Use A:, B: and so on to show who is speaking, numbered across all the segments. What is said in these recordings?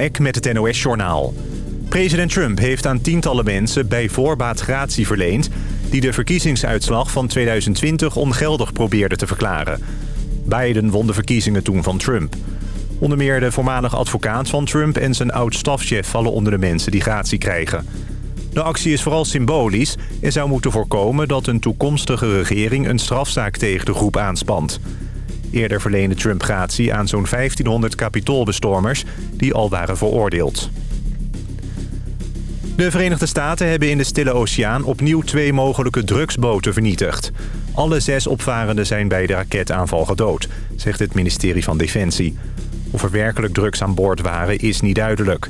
A: Eck met het NOS-journaal. President Trump heeft aan tientallen mensen bij voorbaat gratie verleend... die de verkiezingsuitslag van 2020 ongeldig probeerden te verklaren. Biden won de verkiezingen toen van Trump. Onder meer de voormalige advocaat van Trump en zijn oud-stafchef... vallen onder de mensen die gratie krijgen. De actie is vooral symbolisch en zou moeten voorkomen... dat een toekomstige regering een strafzaak tegen de groep aanspant... Eerder verleende Trump gratie aan zo'n 1500 kapitoolbestormers die al waren veroordeeld. De Verenigde Staten hebben in de Stille Oceaan opnieuw twee mogelijke drugsboten vernietigd. Alle zes opvarenden zijn bij de raketaanval gedood, zegt het ministerie van Defensie. Of er werkelijk drugs aan boord waren is niet duidelijk.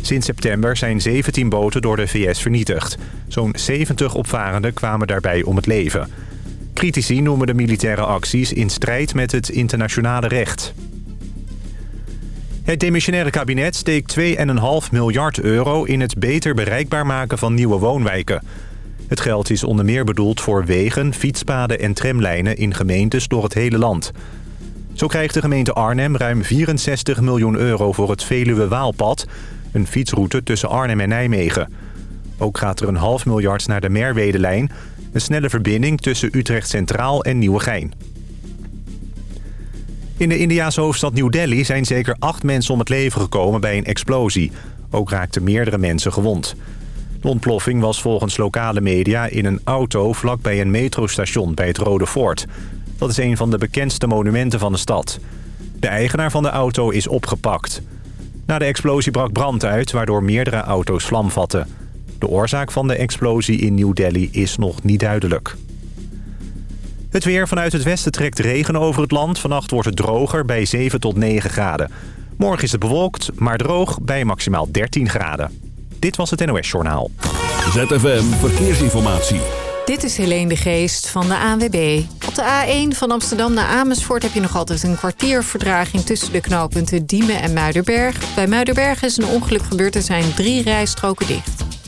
A: Sinds september zijn 17 boten door de VS vernietigd. Zo'n 70 opvarenden kwamen daarbij om het leven. Critici noemen de militaire acties in strijd met het internationale recht. Het demissionaire kabinet steekt 2,5 miljard euro in het beter bereikbaar maken van nieuwe woonwijken. Het geld is onder meer bedoeld voor wegen, fietspaden en tramlijnen in gemeentes door het hele land. Zo krijgt de gemeente Arnhem ruim 64 miljoen euro voor het Veluwe-Waalpad... een fietsroute tussen Arnhem en Nijmegen. Ook gaat er een half miljard naar de Merwedelijn een snelle verbinding tussen Utrecht Centraal en Nieuwegein. In de Indiase hoofdstad New Delhi zijn zeker acht mensen om het leven gekomen bij een explosie. Ook raakten meerdere mensen gewond. De ontploffing was volgens lokale media in een auto vlakbij een metrostation bij het Rode Fort. Dat is een van de bekendste monumenten van de stad. De eigenaar van de auto is opgepakt. Na de explosie brak brand uit, waardoor meerdere auto's vlam vatten. De oorzaak van de explosie in New Delhi is nog niet duidelijk. Het weer vanuit het westen trekt regen over het land. Vannacht wordt het droger bij 7 tot 9 graden. Morgen is het bewolkt, maar droog bij maximaal 13 graden. Dit was het NOS Journaal.
B: ZFM Verkeersinformatie.
C: Dit is Helene de Geest van de ANWB. Op de A1 van Amsterdam naar Amersfoort heb je nog altijd een kwartier verdraging tussen de knooppunten Diemen en Muiderberg. Bij Muiderberg is een ongeluk gebeurd, er zijn drie rijstroken dicht.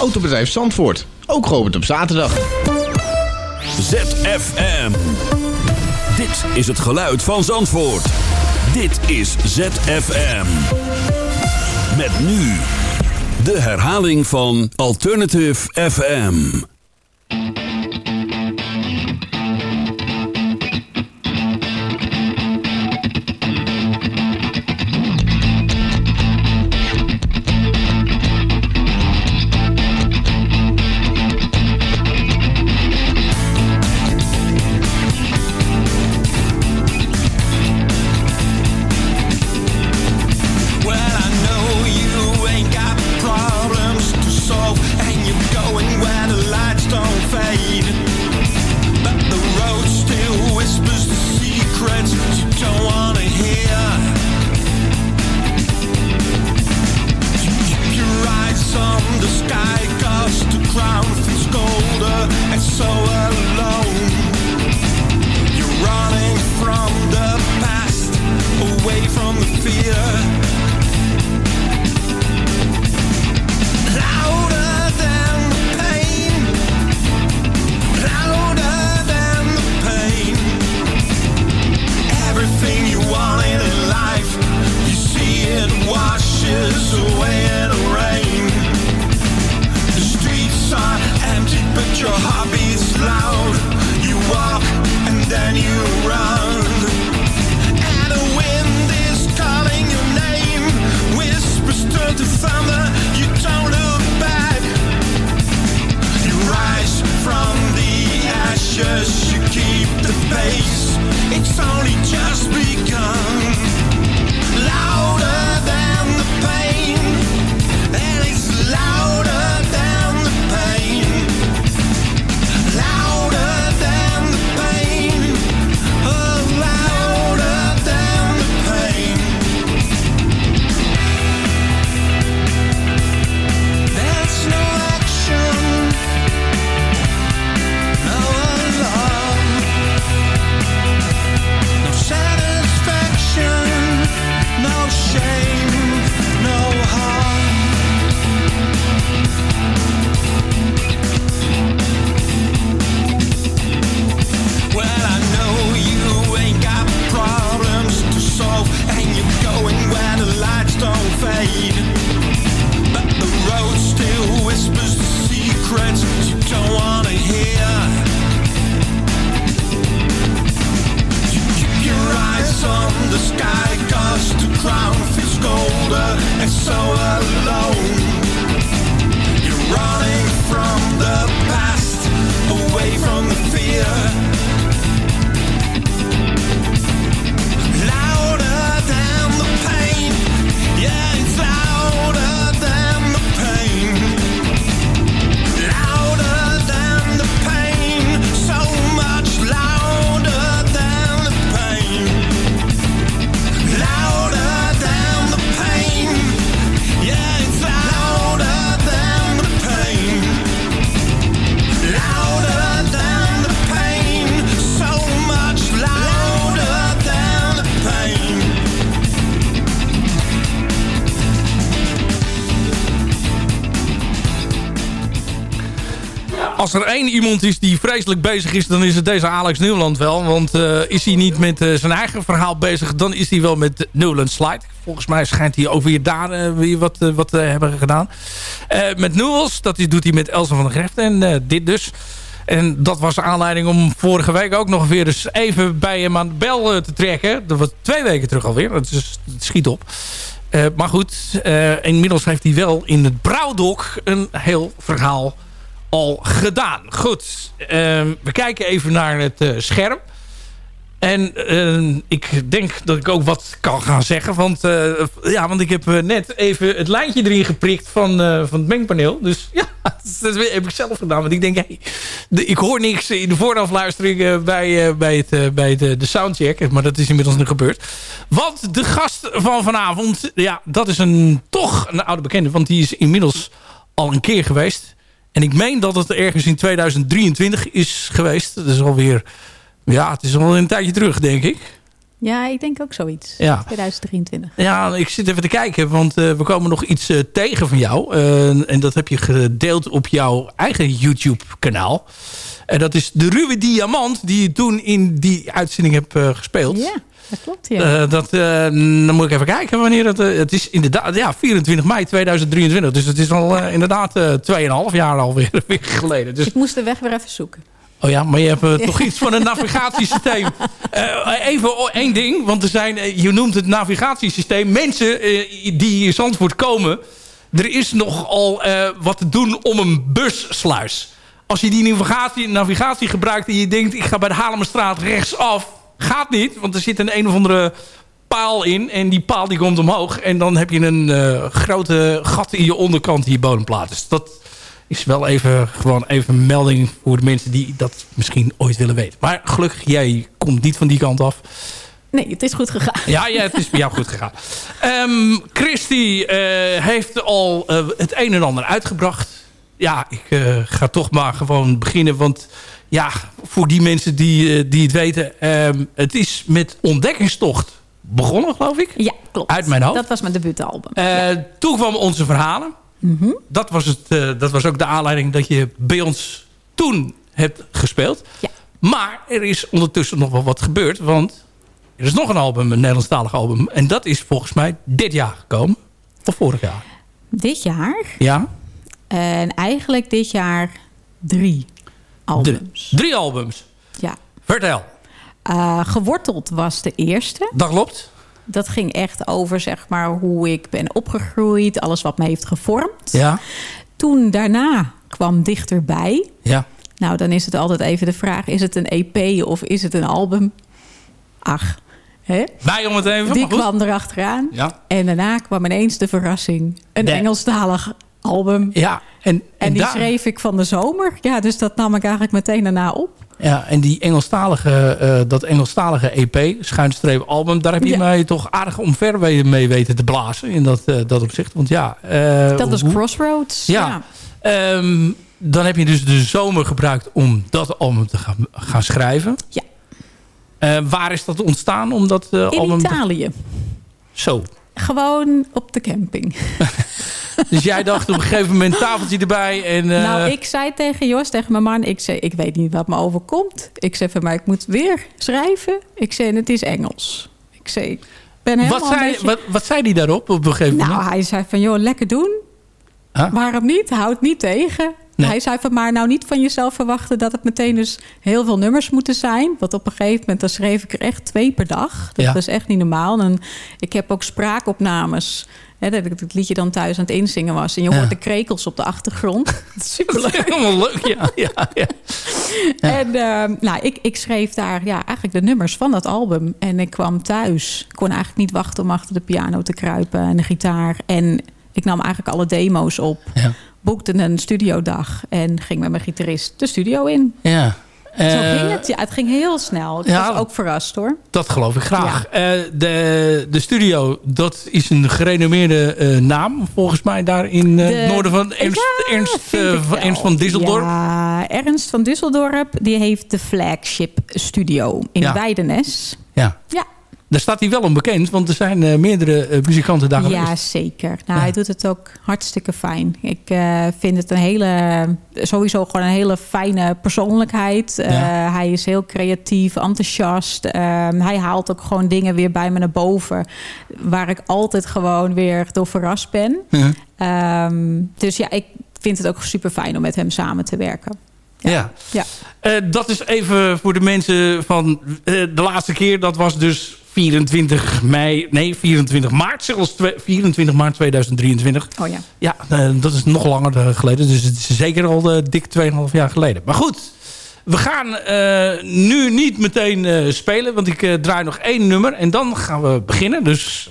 D: Autobedrijf Zandvoort, ook geopend op zaterdag.
B: ZFM. Dit is het geluid van Zandvoort. Dit is ZFM. Met nu de herhaling van Alternative FM.
E: Iemand is die vreselijk bezig is, dan is het deze Alex Nieuwland wel. Want eh, is hij niet met eh, zijn eigen verhaal bezig, dan is hij wel met Newland Slide. Volgens mij schijnt hij ook weer daar eh, weer wat, wat te hebben gedaan. Met Newells, dat doet hij met Elsa van der Greft en dit dus. En dat was de aanleiding om vorige week ook nog weer eens even bij hem aan de bel te trekken. Dat was twee weken terug alweer. Dat, is, schiet op. Maar goed, inmiddels heeft hij wel in het Brouwdok een heel verhaal al gedaan. Goed, ehm, we kijken even naar het eh, scherm. En eh, ik denk dat ik ook wat kan gaan zeggen. Want, eh, ja, want ik heb eh, net even het lijntje erin geprikt van, van het mengpaneel. Dus ja, dat heb ik zelf gedaan. Want ik denk, hey, de- ik hoor niks in de voorafluistering bij, bij, het, bij eh, de soundcheck. Maar dat is inmiddels nu gebeurd. Want de gast van vanavond, ja, dat is een, toch een oude bekende. Want die is inmiddels al een keer geweest. En ik meen dat het ergens in 2023 is geweest. Dat is alweer... Ja, het is al een tijdje terug, denk ik.
F: Ja, ik denk ook zoiets.
E: Ja.
F: 2023.
E: Ja, ik zit even te kijken, want eh, we komen nog iets eh, tegen van jou. Eh, en dat heb je gedeeld op jouw eigen YouTube-kanaal. En dat is de ruwe diamant die je toen in die uitzending hebt gespeeld.
F: Ja, dat klopt. Ja.
E: Eh, dat, eh, dan moet ik even kijken wanneer het... eh, het is inderdaad ja, 24 mei 2023. Dus het is al inderdaad eh 2,5 jaar alweer weer geleden. Dus
F: ik moest de weg weer even zoeken.
E: Oh ja, maar je hebt toch iets van een navigatiesysteem. Even één ding, want er zijn, je noemt het navigatiesysteem. Mensen die in Zandvoort komen, er is nogal wat te doen om een bussluis. Als je die navigatie, navigatie gebruikt en je denkt, ik ga bij de Halemerstraat rechtsaf, gaat niet, want er zit een een of andere paal in en die paal die komt omhoog en dan heb je een eh, grote gat in je onderkant in je bodemplaat. Dus dat is wel even gewoon even een melding voor de mensen die dat misschien ooit willen weten. Maar gelukkig, jij komt niet van die kant af.
F: Nee, het is goed gegaan.
E: Ja, ja het is bij jou goed gegaan. Ehm Christy eh, heeft al eh, het een en ander uitgebracht. Ja, ik ga toch maar gewoon beginnen. Want ja, voor die mensen die, eh, die het weten... ehm, het is met Ontdekkingstocht begonnen, geloof ik.
F: Ja, klopt.
E: Uit mijn hoofd.
F: Dat was mijn debuutalbum.
E: Eh, Toen kwamen onze verhalen. dat, was het, eh, dat was ook de aanleiding dat je bij ons toen hebt gespeeld.
F: Ja.
E: Maar er is ondertussen nog wel wat gebeurd. Want er is nog een album, een Nederlandstalig album. En dat is volgens mij dit jaar gekomen. Of vorig jaar.
F: Dit jaar.
E: Ja.
F: En eigenlijk dit jaar drie albums.
E: Drie, drie albums.
F: Ja.
E: Vertel.
F: Eh, geworteld was de eerste.
E: Dat klopt.
F: Dat ging echt over zeg maar, hoe ik ben opgegroeid. Alles wat me heeft gevormd.
E: Ja.
F: Toen daarna kwam Dichterbij.
E: Ja.
F: Nou, dan is het altijd even de vraag... is het een EP of is het een album? Ach, hè?
E: Wij om het even.
F: Die kwam erachteraan.
E: Ja.
F: En daarna kwam ineens de verrassing. Een
E: De-
F: Engelstalig album.
E: Ja. En,
F: En,
E: en,
F: die
E: daar-
F: schreef ik van de zomer. Ja, dus dat nam ik eigenlijk meteen daarna op.
E: Ja, en die Engelstalige, eh, dat Engelstalige EP, schuinstreep album, daar heb je
F: Ja.
E: mij toch aardig omver mee weten te blazen in dat, eh, dat opzicht. Want ja, eh,
F: Dat
E: hoe-
F: Crossroads.
E: Ja. Ehm, dan heb je dus de zomer gebruikt om dat album te gaan, gaan schrijven.
F: Ja.
E: Waar is dat ontstaan? Om dat
F: In
E: album te-
F: Italië.
E: Zo.
F: Gewoon op de camping.
E: Dus jij dacht op een gegeven moment tafeltje erbij en... eh,
F: nou, ik zei tegen Jos, tegen mijn man... ik zei, ik weet niet wat me overkomt. Ik zei van mij, ik moet weer schrijven. Ik zei, en het is Engels. Ik zei, ik ben helemaal
E: Wat zei,
F: beetje...
E: wat, wat zei die daarop op een gegeven
F: Nou,
E: moment?
F: hij zei van, joh, lekker doen.
E: Huh?
F: Waarom niet? Houd niet tegen.
E: Nee.
F: Hij zei van, maar nou niet van jezelf verwachten... dat het meteen dus heel veel nummers moeten zijn. Want op een gegeven moment, dan schreef ik er echt twee per dag. Dat
E: Ja.
F: is echt niet normaal. En ik heb ook spraakopnames... Hè, dat ik het liedje dan thuis aan het inzingen was. En je
E: Ja.
F: hoort de krekels op de achtergrond. Superleuk.
E: Helemaal leuk, ja. ja, ja.
F: En ehm, nou, ik, ik schreef daar ja, eigenlijk de nummers van dat album. En ik kwam thuis. Ik kon eigenlijk niet wachten om achter de piano te kruipen en de gitaar. En ik nam eigenlijk alle demo's op.
E: Ja.
F: Boekte een studiodag en ging met mijn gitarist de studio in.
E: ja.
F: Zo
E: Eh,
F: ging het. Ja, het ging heel snel. Ik
E: ja.
F: was ook verrast hoor.
E: Dat geloof ik graag. Eh, de, de studio, dat is een gerenommeerde eh, naam. Volgens mij daar in
F: De-
E: het noorden van Ernst,
F: Ja,
E: Ernst, van,
F: wel.
E: Ernst van Disseldorp.
F: Ja, Ernst van Disseldorp die heeft de flagship studio in. Weidenes.
E: Ja.
F: Ja.
E: Daar staat hij wel onbekend, want er zijn eh, meerdere eh, muzikanten daar
F: Ja,
E: geweest.
F: zeker. Nou,
E: Ja.
F: hij doet het ook hartstikke fijn. Ik eh, vind het een hele, sowieso gewoon een hele fijne persoonlijkheid.
E: Ja.
F: hij is heel creatief, enthousiast. Ehm, hij haalt ook gewoon dingen weer bij me naar boven. Waar ik altijd gewoon weer door verrast ben.
E: Ja.
F: Ehm, dus ja, ik vind het ook super fijn om met hem samen te werken.
E: Ja.
F: Ja.
E: Dat is even voor de mensen van de laatste keer. Dat was dus 24 mei, nee 24 maart, zelfs twe- 24 maart 2023.
F: Oh ja.
E: Ja, eh, dat is nog langer eh, geleden. Dus het is zeker al eh, dik 2,5 jaar geleden. Maar goed, we gaan nu niet meteen spelen. Want ik draai nog één nummer. En dan gaan we beginnen. Dus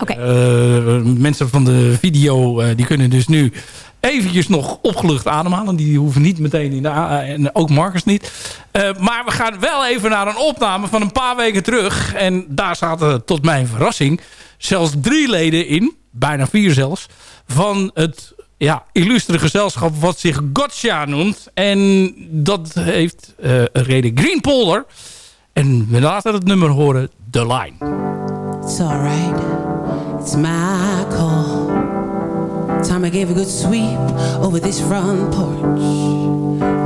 E: mensen van de video... die kunnen dus nu eventjes nog opgelucht ademhalen. Die hoeven niet meteen in de... En ook Marcus niet. Eh, maar we gaan wel even naar een opname van een paar weken terug. En daar zaten tot mijn verrassing... zelfs drie leden in. Bijna vier zelfs. Van het ja, illustere gezelschap wat zich Gotcha noemt. En dat heeft een reden Green Polder. En we laten het nummer horen, The Line.
G: It's alright, it's my call. Time I gave a good sweep over this front porch.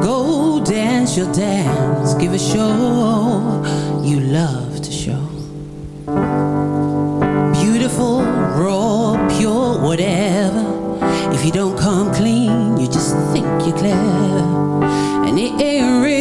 G: Go dance your dance, give a show you love to show. Beautiful, raw, pure, whatever. If you don't come clean, you just think you're clever. And it ain't real,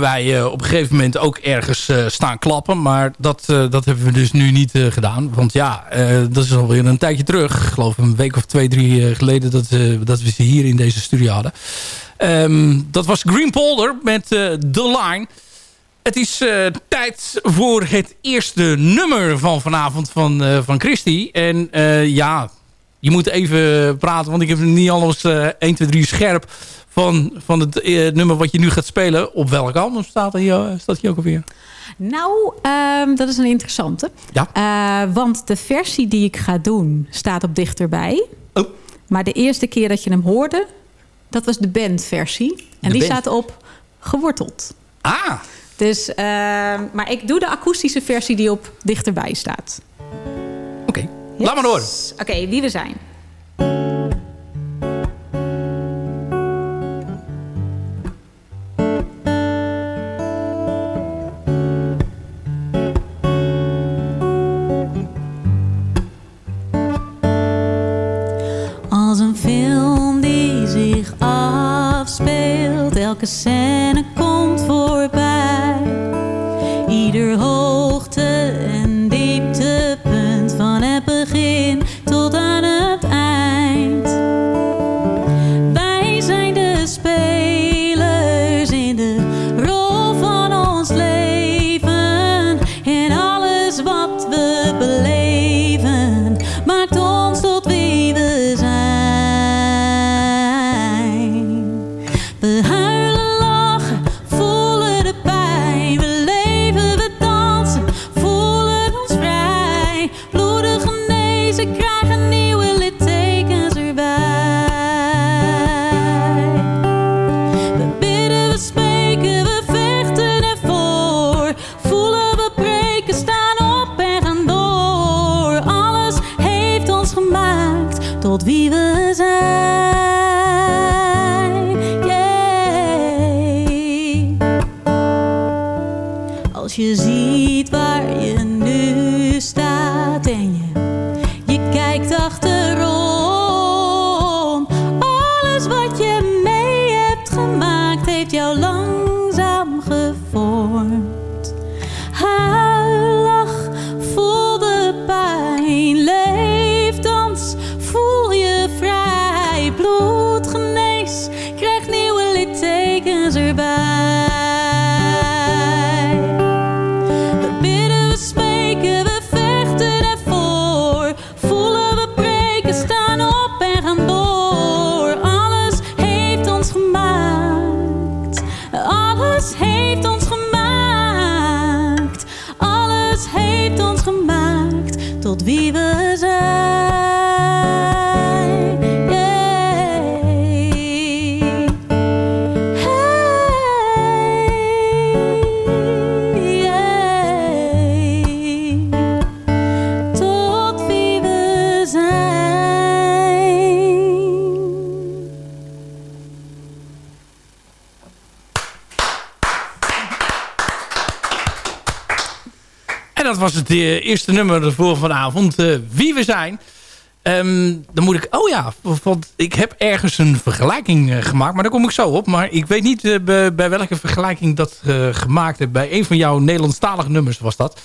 E: wij eh, op een gegeven moment ook ergens eh, staan klappen. Maar dat, eh, dat hebben we dus nu niet gedaan. Want ja, dat is alweer een tijdje terug. Ik geloof een week of twee, drie geleden dat, dat we ze hier in deze studio hadden. Ehm, dat was Green Polder met The Line. Het is tijd voor het eerste nummer van vanavond van, eh, van Christy. En ja, je moet even praten, want ik heb niet alles eh 1, 2, 3 scherp van, van het eh, nummer wat je nu gaat spelen. Op welk album staat, er hier, staat hier ook alweer?
H: Nou, ehm, dat is een interessante.
E: Ja.
H: Eh, want de versie die ik ga doen staat op dichterbij.
E: Oh.
H: Maar de eerste keer dat je hem hoorde, dat was de bandversie. En
E: De
H: die
E: band.
H: staat op geworteld.
E: Ah,
H: Dus, ehm, maar ik doe de akoestische versie die op dichterbij staat.
E: oké. Laat maar door.
H: Oké, wie we zijn.
I: back. Het
E: eh, eerste nummer voor vanavond. eh, Wie we zijn. Ehm, dan moet ik... Oh ja, want ik heb ergens een vergelijking eh, gemaakt. Maar daar kom ik zo op. Maar ik weet niet bij, bij welke vergelijking dat gemaakt heb. Bij een van jouw Nederlandstalige nummers was dat.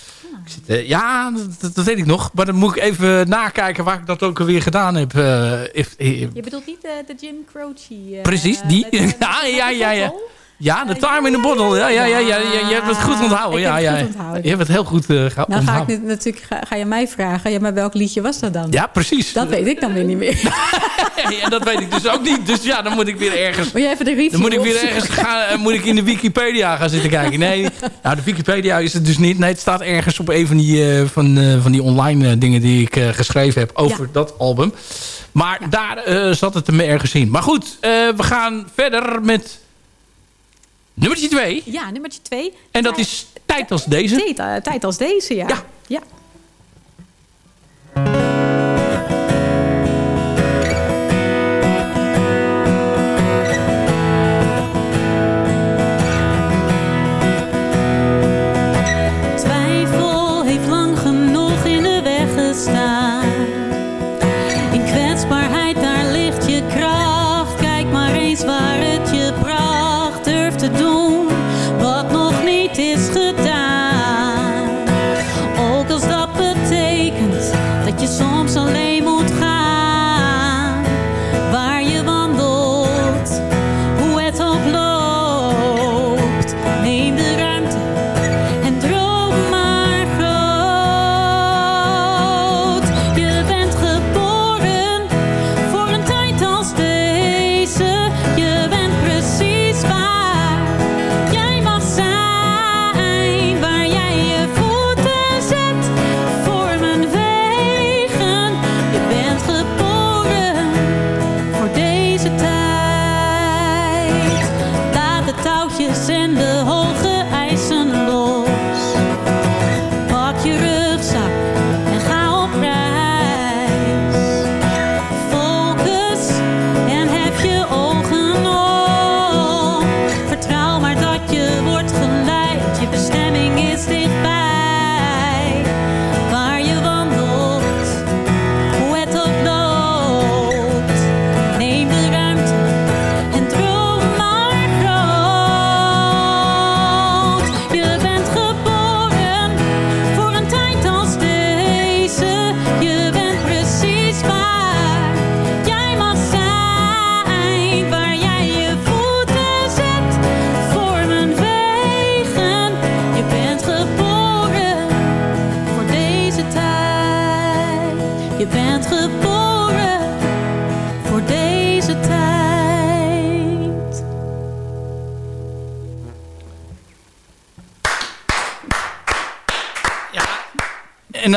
E: Ik zit, ja, dat, dat weet ik nog. Maar dan moet ik even nakijken waar ik dat ook weer gedaan heb. eh, if-
H: Je bedoelt niet de, de Jim Croce?
E: Precies, die.
H: met, met-
E: ja, ja, ja? Ja, de time in the bottle. Ja, ja, ja, ja, je hebt het goed onthouden. Ja, ja. Je hebt het heel goed eh ge-
H: Nou ga ik natuurlijk ga, je mij vragen. Ja, maar welk liedje was dat dan?
E: Ja, precies.
H: Dat weet ik dan weer niet meer.
E: Ja, dat weet ik dus ook niet. Dus ja, dan moet ik weer ergens...
H: Moet je even de review
E: Dan moet ik weer ergens gaan, eh, moet ik in de Wikipedia gaan zitten kijken. Nee, nou, de Wikipedia is het dus niet. Nee, het staat ergens op een van die, eh, van, van die online dingen die ik geschreven heb over dat album. Maar daar zat het hem ergens in. Maar goed, we gaan verder met nummertje 2.
H: Ja, nummertje twee.
E: En dat is Tijd als deze.
H: Tijd, eh, tijd als deze, ja.
E: Ja.
H: ja.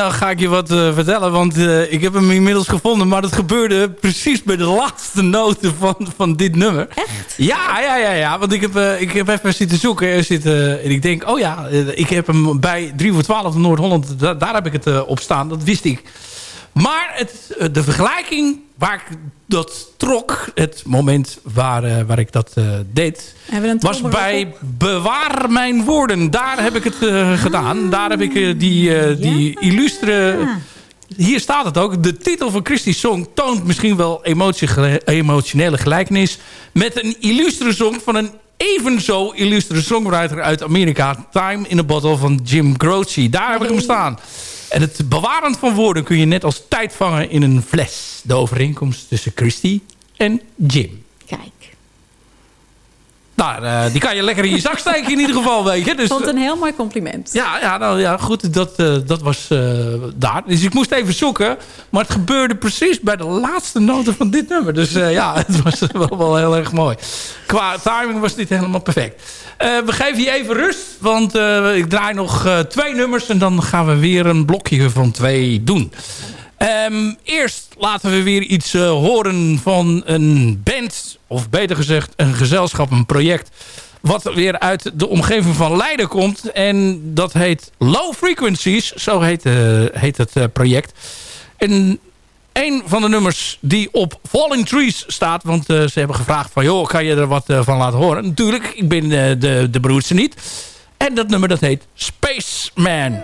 E: Dan ga ik je wat eh, vertellen, want eh, ik heb hem inmiddels gevonden. Maar dat gebeurde precies bij de laatste noten van, van dit nummer. Echt? Ja, ja, ja, ja. Want ik heb, eh, ik heb even zitten zoeken en, zitten, en ik denk, oh ja, ik heb hem bij 3 voor 12 Noord-Holland, da- daar heb ik het op staan. Dat wist ik. Maar het, eh, de vergelijking waar ik dat trok, het moment waar, eh, waar ik dat eh, deed, was bij Bewaar Mijn Woorden. Daar heb ik het gedaan. Daar heb ik die, die illustre... Hier staat het ook. De titel van Christie's song toont misschien wel emotie, emotionele gelijkenis... met een illustre song van een evenzo illustre songwriter uit Amerika... Time in a Bottle van Jim Croce. Daar heb ik hem staan. En het bewaren van woorden kun je net als tijd vangen in een fles. De overeenkomst tussen Christie en Jim. Nou, eh, die kan je lekker in je zak steken in ieder geval, weet je. Dus,
H: vond het een heel mooi compliment.
E: ja, ja, nou, ja, goed, dat, eh, dat was eh, daar. Dus ik moest even zoeken. Maar het gebeurde precies bij de laatste noten van dit nummer. Dus eh, ja, het was wel, wel heel erg mooi. Qua timing was dit helemaal perfect. Eh, we geven je even rust, want eh, ik draai nog eh, twee nummers... en dan gaan we weer een blokje van twee doen. Ehm, eerst laten we weer iets eh, horen van een band... of beter gezegd een gezelschap, een project... wat weer uit de omgeving van Leiden komt. En dat heet Low Frequencies, zo heet, eh, heet het eh, project. En een van de nummers die op Falling Trees staat... want ze hebben gevraagd van... joh, kan je er wat van laten horen? Natuurlijk, ik ben de, de broertje niet. En dat nummer dat heet. Spaceman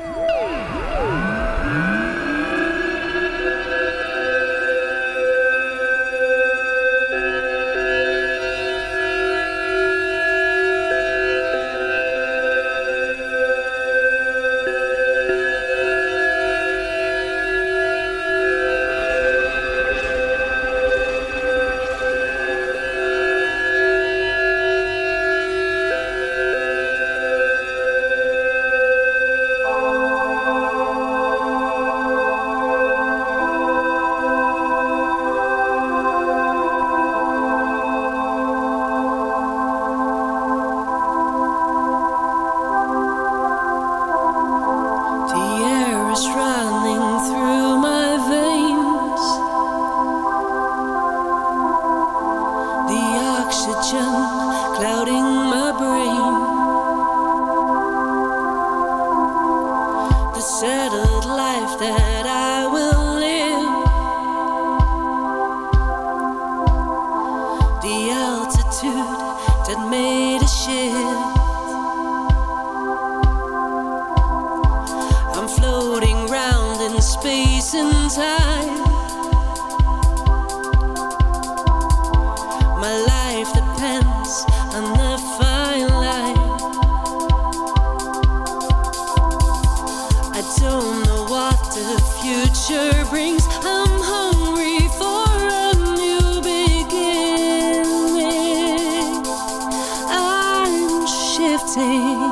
J: take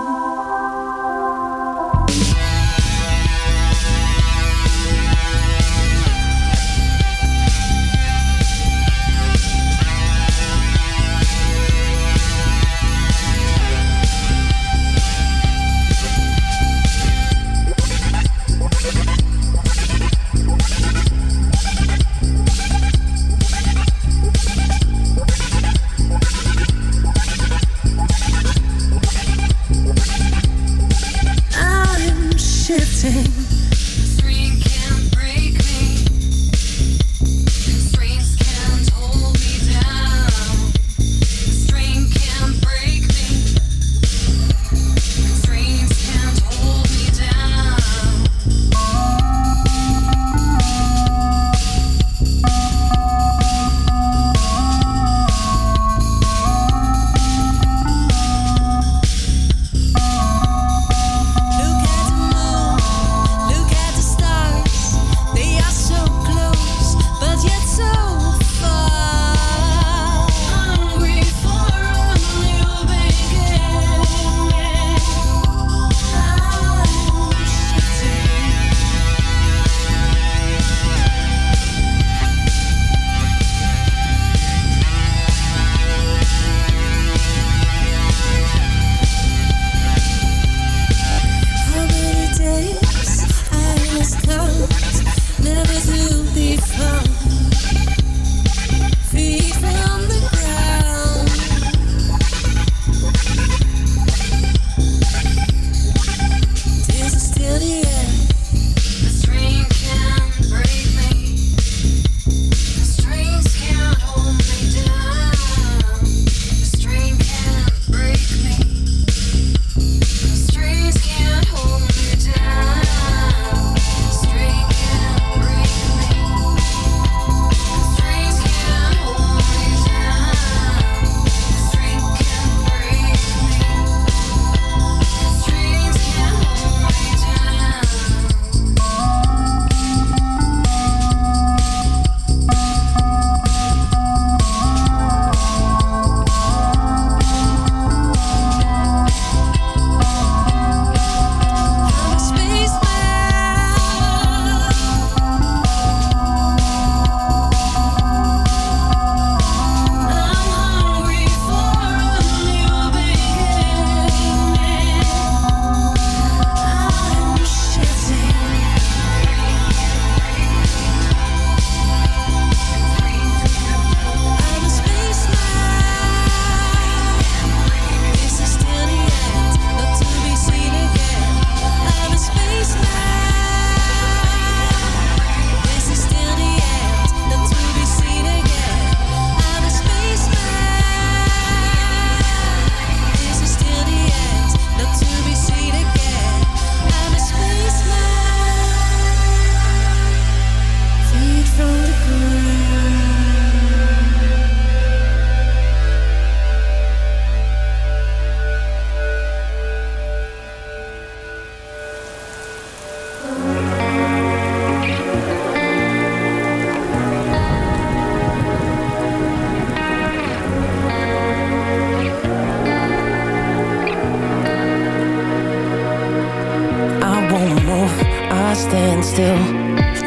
J: stand still.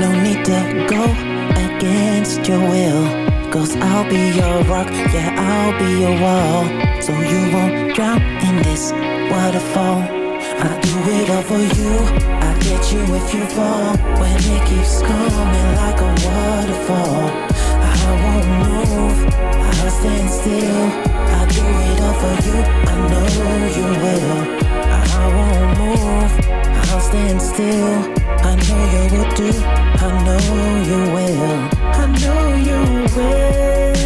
J: No need to go against your will. Cause I'll be your rock, yeah, I'll be your wall. So you won't drown in this waterfall. I do it all for you, I get you if you fall. When it keeps coming like a waterfall. I won't move, I'll stand still. I do it all for you, I know you will. I won't move, I'll stand still. I know you will do. I know you will. I know you will.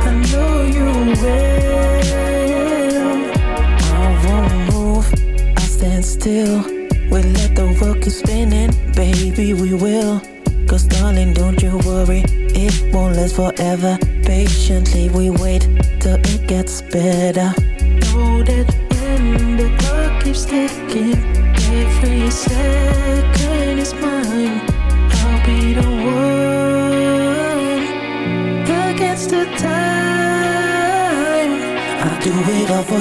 J: I know you will. I won't move.
K: I stand still. We let the world keep spinning, baby. We will. Cause darling, don't you worry, it won't last forever. Patiently we wait till it gets better. Know that when the clock keeps ticking still. I'll do it all for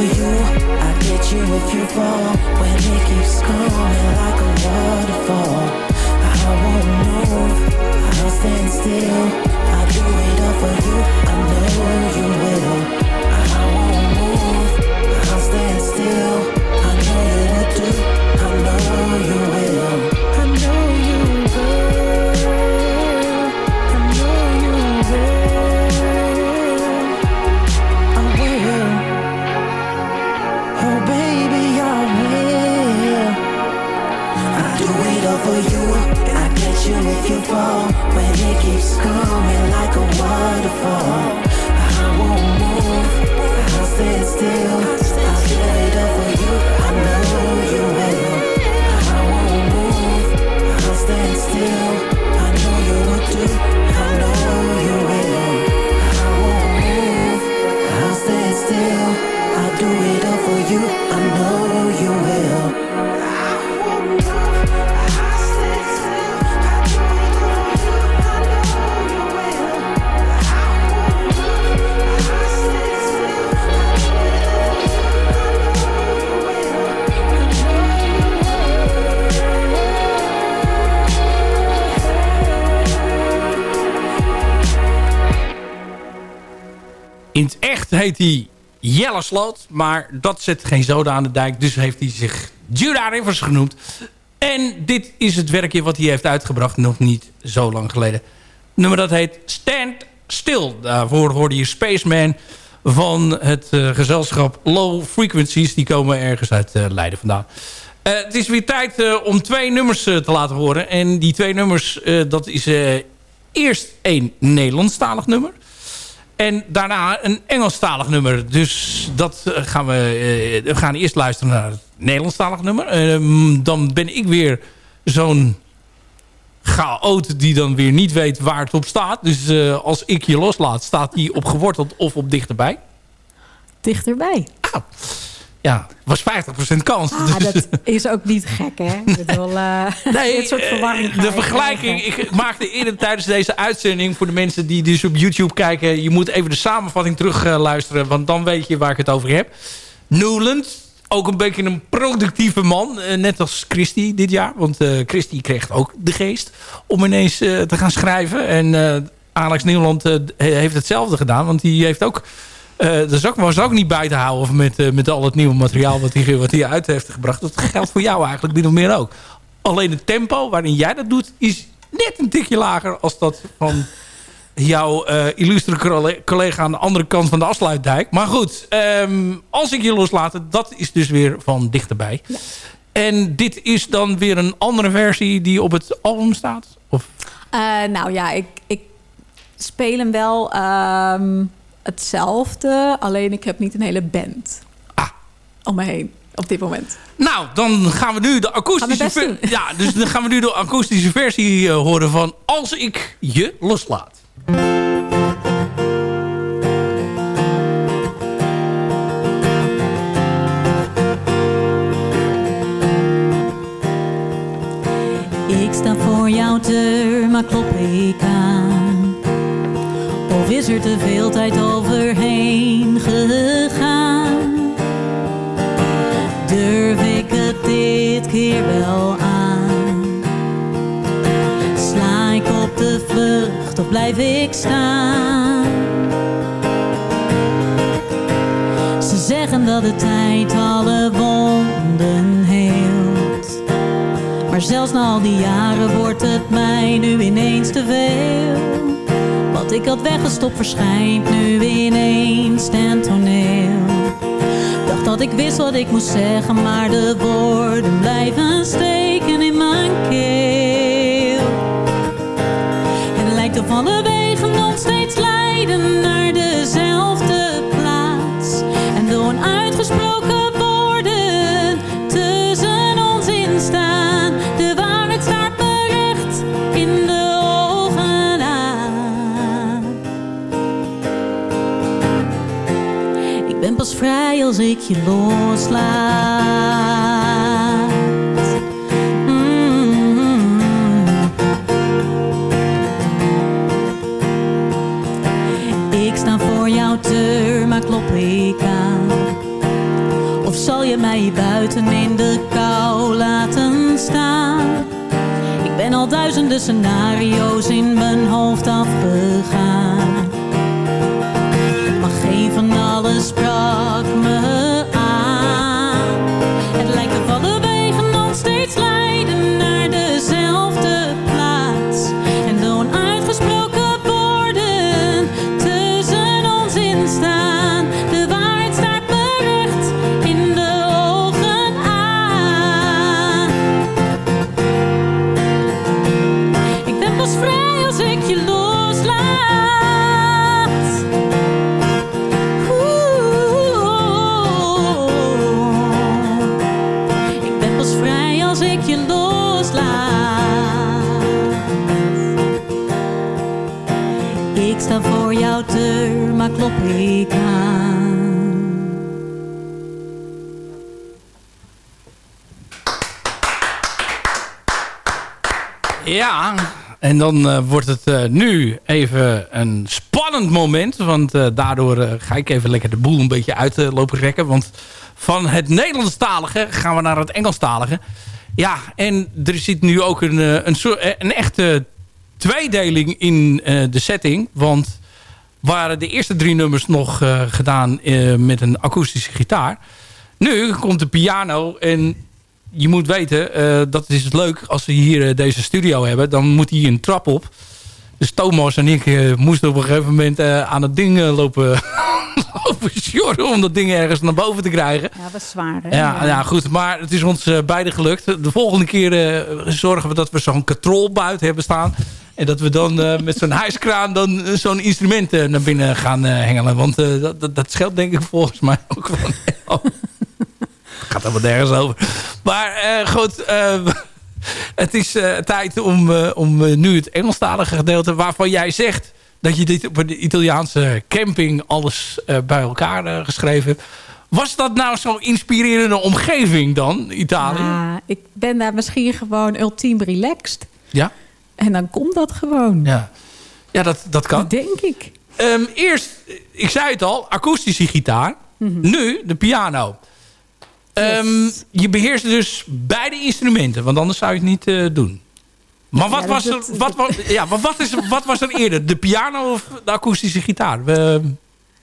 K: you. I know you will. I you. I get you if you fall. When it keeps coming like a waterfall. I won't move. I'll stand still. I'll do it all for you. I know you will. I won't move. I'll stand still.
E: Heet hij Jelle Sloot. Maar dat zet geen zoden aan de dijk. Dus heeft hij zich Judah Rivers genoemd. En dit is het werkje wat hij heeft uitgebracht. Nog niet zo lang geleden. Nummer dat heet Stand Still. Daarvoor hoorde je Spaceman van het eh, gezelschap Low Frequencies. Die komen ergens uit eh, Leiden vandaan. Eh, het is weer tijd om twee nummers te laten horen. En die twee nummers, dat is eerst een Nederlandstalig nummer. En daarna een Engelstalig nummer. Dus dat eh, gaan we, eh, we gaan eerst luisteren naar het Nederlandstalig nummer. Ehm, dan ben ik weer zo'n chaot die dan weer niet weet waar het op staat. Dus eh, als ik je loslaat, staat die op geworteld of op dichterbij.
F: Dichterbij.
E: Ja, was 50% kans.
F: Ah,
E: Dus-
F: dat is ook niet gek, hè? Ik bedoel, eh, dit soort verwarring
E: eh,
F: ga
E: de vergelijking, ik maakte eerder tijdens deze uitzending... voor de mensen die dus op YouTube kijken... je moet even de samenvatting terug eh, luisteren... want dan weet je waar ik het over heb. Newland, ook een beetje een productieve man. net als Christy dit jaar. Want eh Christy kreeg ook de geest om ineens te gaan schrijven. En eh, Alex Nieuwland heeft hetzelfde gedaan. Want die heeft ook... eh dat is ook, was ook niet bij te houden met, eh, met al het nieuwe materiaal wat hij, wat hij uit heeft gebracht. Dat geldt voor jou eigenlijk min of meer ook. Alleen het tempo waarin jij dat doet is net een tikje lager als dat van jouw illustre colle- collega aan de andere kant van de afsluitdijk. Maar goed, ehm, als ik je loslaat, dat is dus weer van dichterbij. En dit is dan weer een andere versie die op het album staat? Of
F: nou ja, ik, ik speel hem wel ehm, hetzelfde. Alleen ik heb niet een hele band om me heen op dit moment.
E: Nou, dan gaan we nu de akoestische, ver- ja, dus dan gaan we nu de akoestische versie eh, horen van Als ik je loslaat.
H: Ik sta voor jouw deur, maar klop ik aan? Is er te veel tijd overheen gegaan? Durf ik het dit keer wel aan? Sla ik op de vlucht of blijf ik staan? Ze zeggen dat de tijd alle wonden heelt. Maar zelfs na al die jaren wordt het mij nu ineens te veel. Wat ik had weggestopt verschijnt nu ineens ten toneel. Dacht dat ik wist wat ik moest zeggen, maar de woorden blijven steken in mijn keel. Het lijkt of alle ik je loslaat. Mm. Ik sta voor jouw deur, maar klop ik aan. Of zal je mij buiten in de kou laten staan? Ik ben al duizenden scenario's in mijn hoofd afgegaan. En
E: dan eh, wordt het eh, nu even een spannend moment. Want eh, daardoor ga ik even lekker de boel een beetje uit eh, lopen rekken. Want van het Nederlandstalige gaan we naar het Engelstalige. Ja, en er zit nu ook een, een, een echte tweedeling in de setting. Want waren de eerste drie nummers nog gedaan met een akoestische gitaar. Nu komt de piano en je moet weten, eh, dat is het leuk als we hier eh, deze studio hebben. Dan moet hier een trap op. Dus Thomas en ik eh, moesten op een gegeven moment aan het ding lopen, lopen sjorren om dat ding ergens naar boven te krijgen.
F: Ja, dat is zwaar. Hè?
E: Ja, ja, goed. Maar het is ons beiden gelukt. De volgende keer zorgen we dat we zo'n katrol buiten hebben staan. En dat we dan met zo'n hijskraan dan zo'n instrument naar binnen gaan hengelen. Want dat, dat, dat scheelt denk ik volgens mij ook heel. Gaat helemaal nergens over. Maar eh, goed, eh, het is eh, tijd om, om nu het Engelstalige gedeelte... waarvan jij zegt dat je dit op een Italiaanse camping alles bij elkaar geschreven hebt. Was dat nou zo'n inspirerende omgeving dan, Italië?
F: Ja, ik ben daar misschien gewoon ultiem relaxed.
E: Ja?
F: En dan komt dat gewoon.
E: Ja, ja dat, dat kan.
F: Denk ik.
E: Ehm, eerst, ik zei het al, akoestische gitaar. Nu de piano. Ehm, je beheerst dus beide instrumenten, want anders zou je het niet eh, doen. Maar wat,
F: Ja,
E: was
F: dat-
E: er, wat, wa- ja, maar wat, is, wat was er eerder? De piano of de akoestische gitaar? We-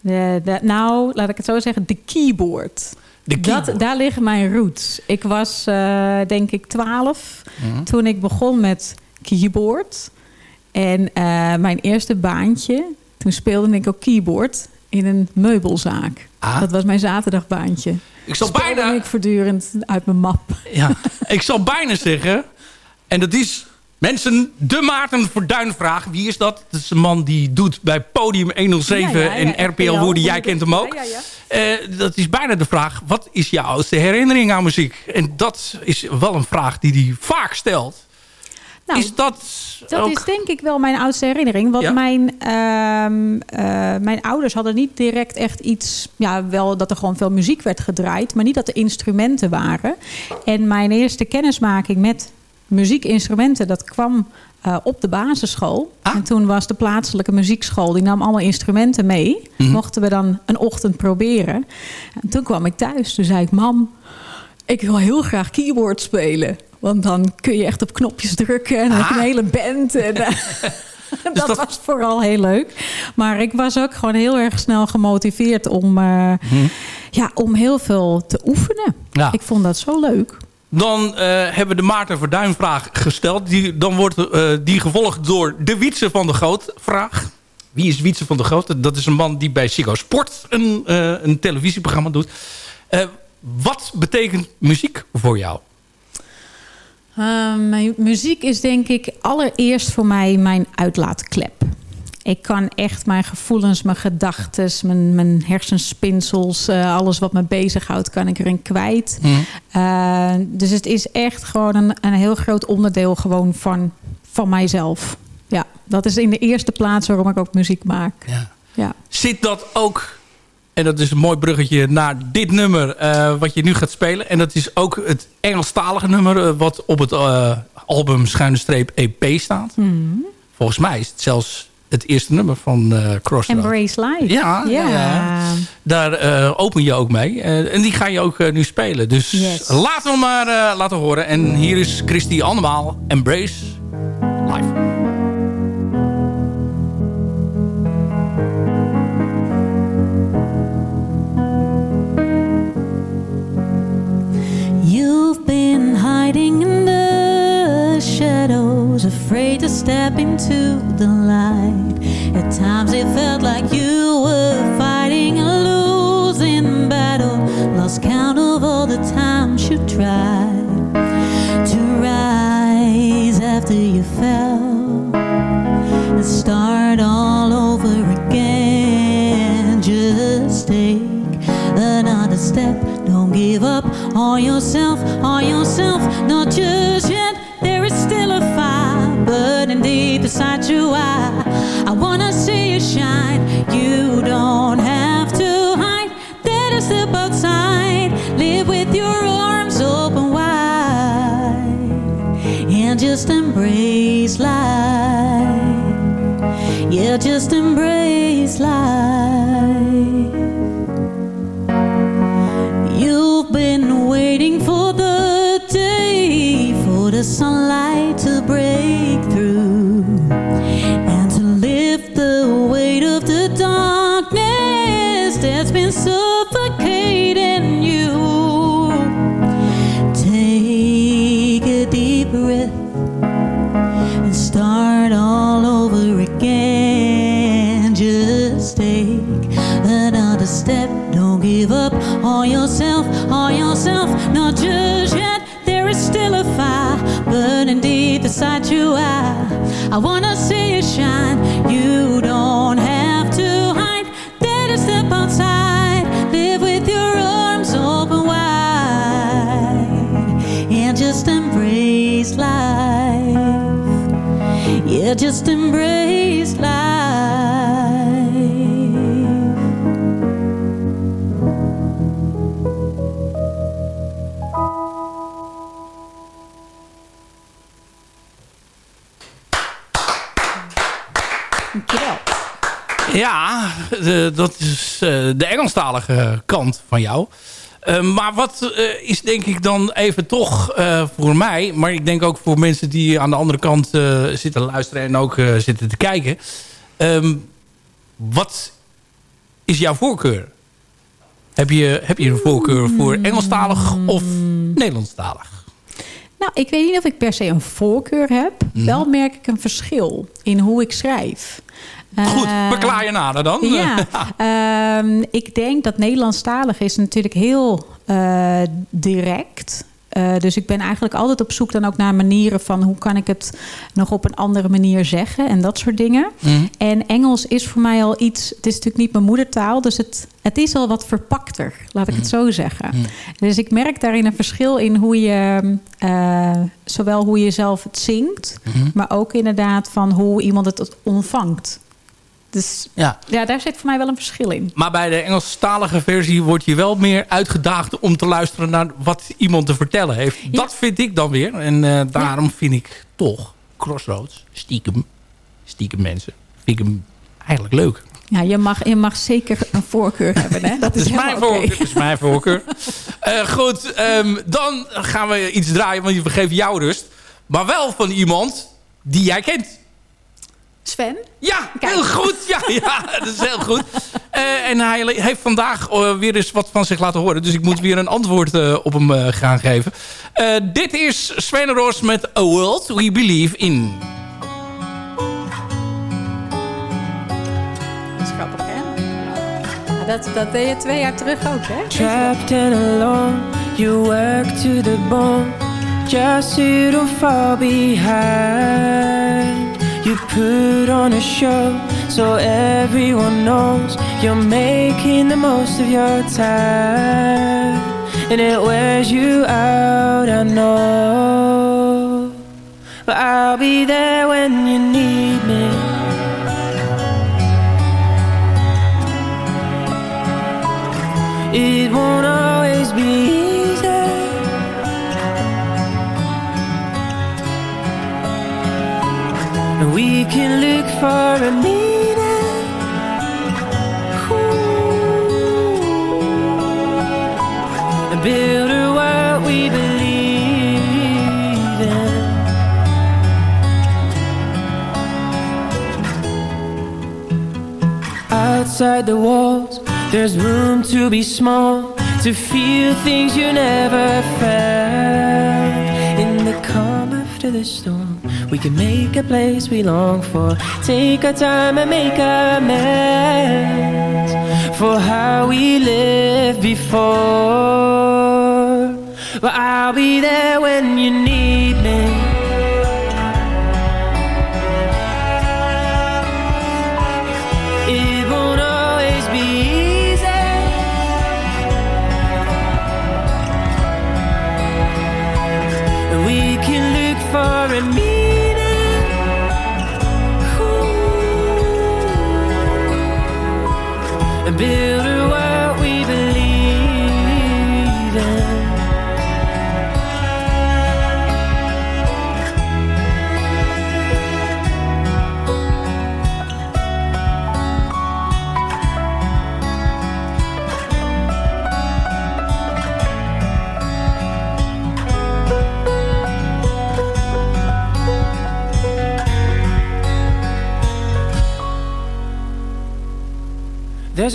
F: De, de- nou, laat ik het zo zeggen, de keyboard.
E: de keyboard.
F: Dat, daar liggen mijn roots. Ik was eh, denk ik 12
E: Mhm.
F: toen ik begon met keyboard. En eh, mijn eerste baantje, toen speelde ik ook keyboard in een meubelzaak.
E: Ah.
F: Dat was mijn zaterdagbaantje.
E: Ik, zal bijna,
F: ik voortdurend uit mijn map.
E: ja, ik zal bijna zeggen, en dat is mensen, de Maarten Verduin vraag. Wie is dat? Dat is een man die doet bij Podium 107
F: Ja, ja, ja,
E: en RPL Woerden. Jij kent hem ook. Eh, dat is bijna de vraag, wat is jouw oudste herinnering aan muziek? En dat is wel een vraag die hij vaak stelt.
F: Nou,
E: is dat,
F: Dat
E: ook...
F: is denk ik wel mijn oudste herinnering. Want
E: Ja?
F: mijn, ehm, eh, mijn ouders hadden niet direct echt iets... Ja, wel dat er gewoon veel muziek werd gedraaid. Maar niet dat er instrumenten waren. En mijn eerste kennismaking met muziekinstrumenten... dat kwam eh, op de basisschool.
E: Ah.
F: En toen was de plaatselijke muziekschool... die nam allemaal instrumenten mee.
E: Mhm.
F: Mochten we dan een ochtend proberen. En toen kwam ik thuis. Toen zei ik... Mam, ik wil heel graag keyboard spelen. Want dan kun je echt op knopjes drukken. En dan heb je
E: Ah.
F: een hele band. En, eh, dat,
E: dat-
F: was vooral heel leuk. Maar ik was ook gewoon heel erg snel gemotiveerd om, eh, ja, om heel veel te oefenen.
E: Ja.
F: Ik vond dat zo leuk.
E: Dan eh, hebben we de Maarten Verduin vraag gesteld. Die, dan wordt die gevolgd door de Wietse van de Groot vraag. Wie is Wietse van de Groot? Dat is een man die bij Chico Sport een, een televisieprogramma doet. Wat betekent muziek voor jou?
F: Ehm, mijn muziek is denk ik allereerst voor mij mijn uitlaatklep. Ik kan echt mijn gevoelens, mijn gedachten, mijn, mijn hersenspinsels, eh, alles wat me bezighoudt, kan ik erin kwijt. Eh, dus het is echt gewoon een, een heel groot onderdeel gewoon van, van mijzelf. Ja, dat is in de eerste plaats waarom ik ook muziek maak.
E: Ja.
F: Ja.
E: Zit dat ook En dat is een mooi bruggetje naar dit nummer eh, wat je nu gaat spelen. En dat is ook het Engelstalige nummer eh, wat op het eh, album Schuine Streep EP staat. Volgens mij is het zelfs het eerste nummer van Crossroads.
F: Embrace Life.
E: Ja, ja. ja. Daar open je ook mee. En die ga je ook nu spelen. Dus
F: Yes.
E: laten we maar laten horen. En hier is Christy allemaal. Embrace Life.
H: Afraid to step into the light. At times it felt like you were fighting a losing battle, lost count of all the times you tried to rise after you fell and start all over again. Just take another step. Don't give up on yourself, on yourself, not just yet. Just embrace life. Yeah, just embrace life. I, wanna see you shine. You don't have to hide. Us step outside. Live with your arms open wide and just embrace life. Yeah, just embrace
E: de- dat is eh, de Engelstalige kant van jou. Eh, maar wat eh, is denk ik dan even toch voor mij... maar ik denk ook voor mensen die aan de andere kant zitten luisteren... en ook zitten te kijken. Ehm, wat is jouw voorkeur? Heb je, heb je een voorkeur voor Engelstalig of Nederlandstalig?
F: Nou, ik weet niet of ik per se een voorkeur heb.
E: Mhm.
F: Wel merk ik een verschil in hoe ik schrijf.
E: Goed,
F: Eh,
E: verklaar je nader dan.
F: Ja, ehm, ik denk dat Nederlandstalig is natuurlijk heel eh, direct. Eh, dus ik ben eigenlijk altijd op zoek dan ook naar manieren van hoe kan ik het nog op een andere manier zeggen en dat soort dingen.
E: Mhm.
F: En Engels is voor mij al iets, het is natuurlijk niet mijn moedertaal, dus het, het is al wat verpakter, laat ik het zo zeggen. Dus ik merk daarin een verschil in hoe je, eh, zowel hoe je zelf het zingt, maar ook inderdaad van hoe iemand het ontvangt. Dus
E: Ja.
F: ja, daar zit voor mij wel een verschil in.
E: Maar bij de Engelstalige versie word je wel meer uitgedaagd om te luisteren naar wat iemand te vertellen heeft. Dat vind ik dan weer. En eh, daarom vind ik toch Crossroads, stiekem, stiekem mensen, vind ik hem eigenlijk leuk.
F: Ja, je mag, je mag zeker een voorkeur hebben. Hè? Dat
E: Dat
F: is,
E: mijn voorkeur. Dat is mijn voorkeur. Goed, ehm, dan gaan we iets draaien, want we geven jou rust. Maar wel van iemand die jij kent.
F: Sven?
E: Ja, heel goed. Ja, ja, dat is heel goed. Eh, en hij heeft vandaag eh, weer eens wat van zich laten horen. Dus ik moet weer een antwoord eh, op hem eh, gaan geven. Eh, dit is Sven Roos met A World We Believe In.
F: Dat is grappig, hè? Ja, Dat, dat deed je twee jaar terug ook, hè?
J: Trapped and alone, you work to the bone just so you don't fall behind. You put on a show so everyone knows you're making the most of your time. And it wears you out, I know. But I'll be there when you need me. It won't always be And we can look for a meaning Ooh. And build a world we believe in. Outside the walls There's room to be small To feel things you never felt. In the calm after the storm. We can make a place we long for. Take our time and make amends for how we lived before. But I'll be there when you need me.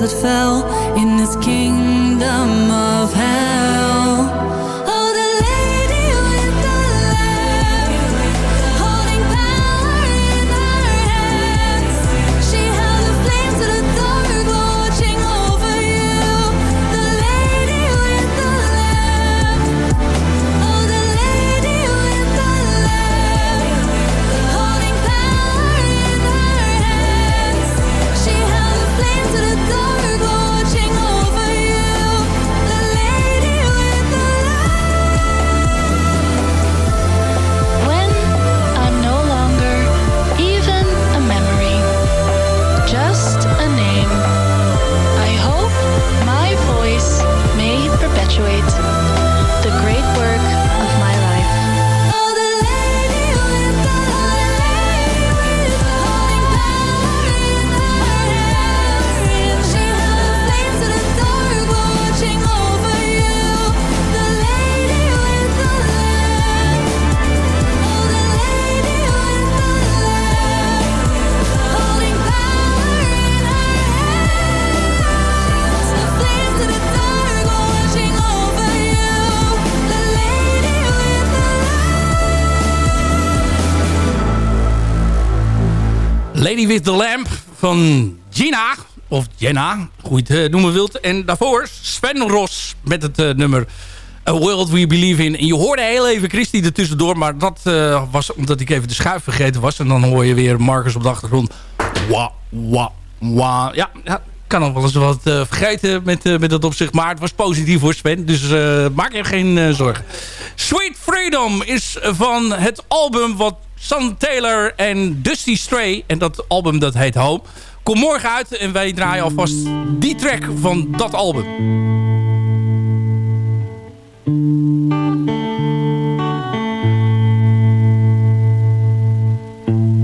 H: that fell
E: van Gina. Of Jenna, hoe je het eh, noemen wilt. En daarvoor Sven Ros met het eh, nummer A World We Believe In. En je hoorde heel even Christy er tussendoor. Maar dat eh, was omdat ik even de schuif vergeten was. En dan hoor je weer Marcus op de achtergrond. Wa, wa, wa. Ja, ja kan nog wel eens wat vergeten met, met dat opzicht. Maar het was positief voor Sven. Dus maak je geen zorgen. Sweet Freedom is van het album wat Sam Taylor en Dusty Stray... en dat album dat heet Home... komt morgen uit en wij draaien alvast die track van dat album.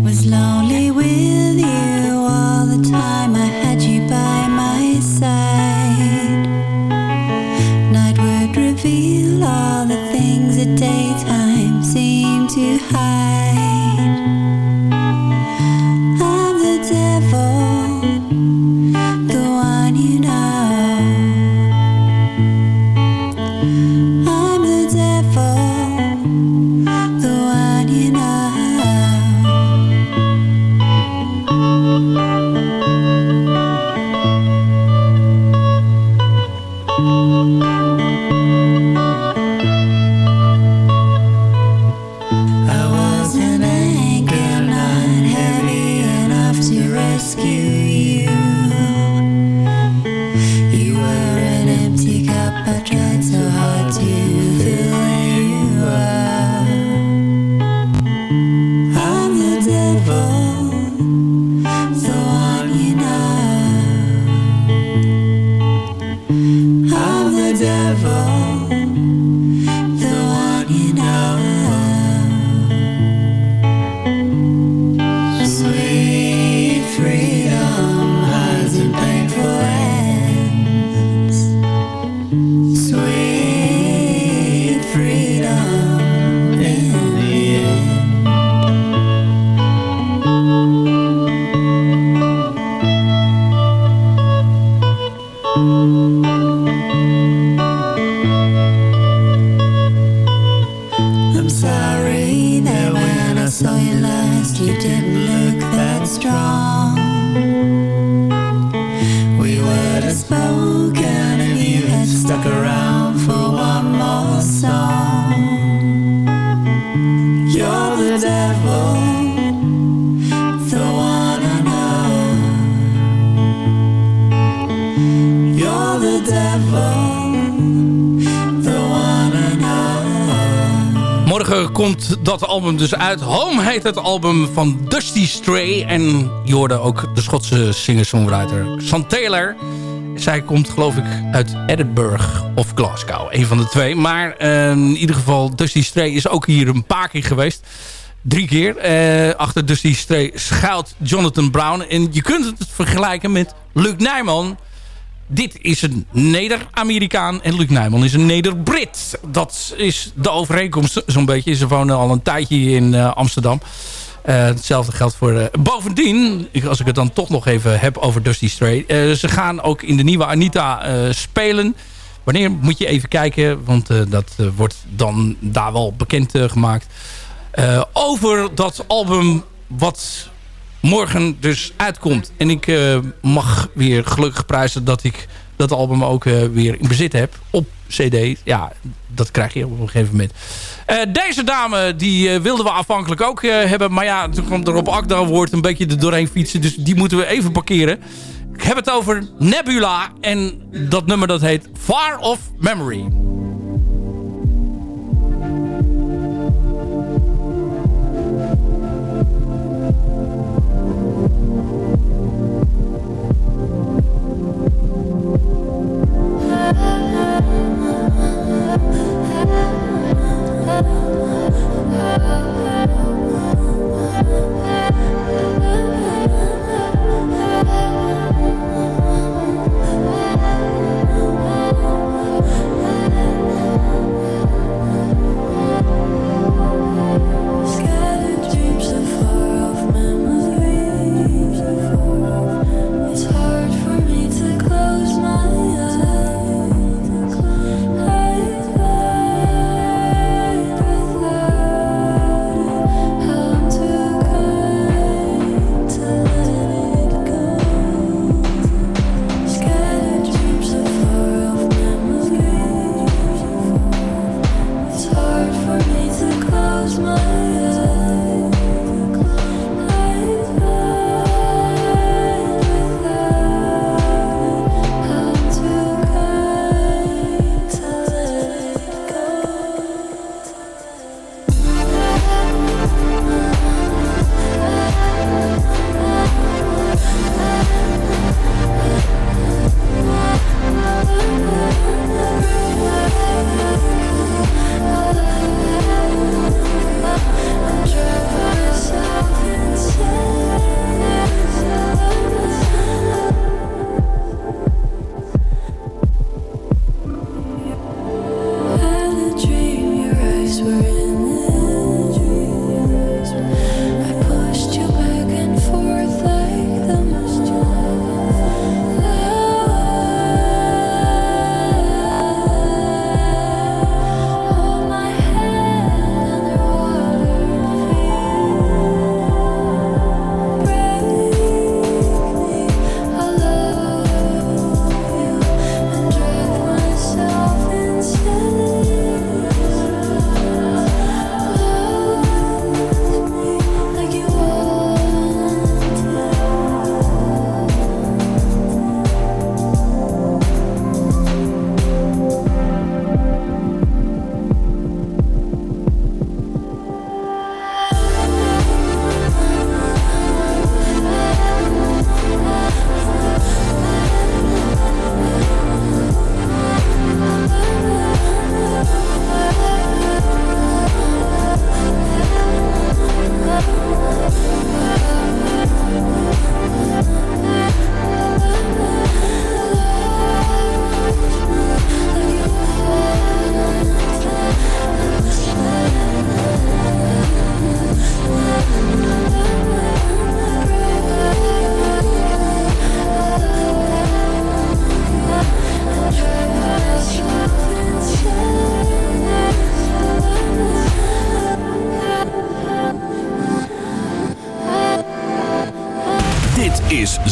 L: Was lonely with you all the time. I had you
E: album dus uit. Home heet het album van Dusty Stray. En je hoorde ook de Schotse singer-songwriter Sam Taylor. Zij komt geloof ik uit Edinburgh of Glasgow. Een van de twee. Maar eh, in ieder geval Dusty Stray is ook hier een paar keer geweest. Drie keer. Eh, achter Dusty Stray schuilt Jonathan Brown. En je kunt het vergelijken met Luc Nijman... Dit is een Neder-Amerikaan en Luc Nijman is een Neder-Brit. Dat is de overeenkomst zo'n beetje. Ze wonen al een tijdje in eh, Amsterdam. Eh, hetzelfde geldt voor... eh, bovendien, als ik het dan toch nog even heb over Dusty Stray... eh, ze gaan ook in de nieuwe Anita eh, spelen. Wanneer moet je even kijken, want eh, dat eh, wordt dan daar wel bekend eh, gemaakt. Eh, over dat album wat morgen dus uitkomt. En ik eh, mag weer gelukkig prijzen dat ik dat album ook eh, weer in bezit heb. Op cd. Ja, dat krijg je op een gegeven moment. Eh, deze dame, die wilden we afhankelijk ook hebben. Maar ja, toen kwam er op Akda woord een beetje er doorheen fietsen. Dus die moeten we even parkeren. Ik heb het over Nebula. En dat nummer dat heet Far Off Memory.